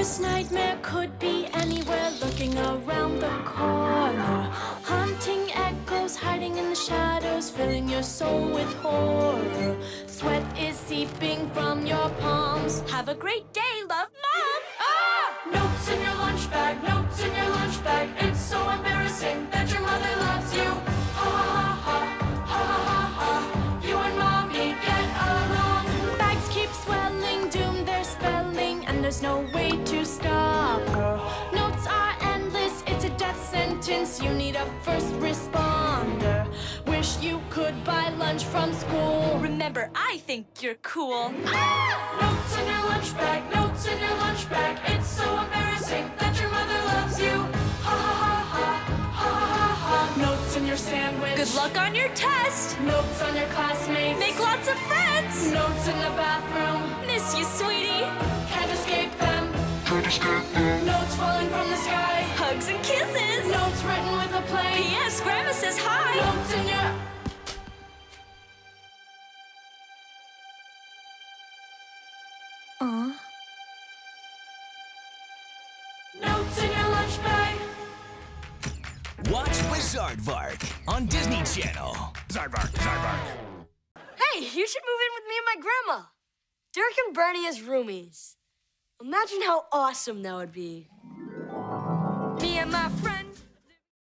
worst nightmare could be anywhere looking around the corner. Haunting echoes hiding in the shadows, filling your soul with horror. Sweat is seeping from your palms. Have a great day, love, Mom! Ah! Notes in your lunch bag, notes in your lunch bag. It's so embarrassing that your mother loves you. Ha ha ha ha, ha ha ha. You and mommy get along. Bags keep swelling, doom their spelling, and there's no way death. You need a first responder. Wish you could buy lunch from school. Remember, I think you're cool. Ah! Notes in your lunch bag, notes in your lunch bag. It's so embarrassing that your mother loves you. Ha ha ha ha, ha ha ha ha. Notes in your sandwich. Good luck on your test. Notes on your classmates. Make lots of friends. Notes in the bathroom. Miss you, sweetie. Can't escape them. Can't escape them. Notes falling from the sky. Hugs and kisses. Plane. P.S. Grandma says hi. Notes in your. Notes in your lunch bag. Watch Bizaardvark on Disney Channel. Zarvark, Zarvark. Hey, you should move in with me and my grandma. Dirk and Bernie as roomies. Imagine how awesome that would be.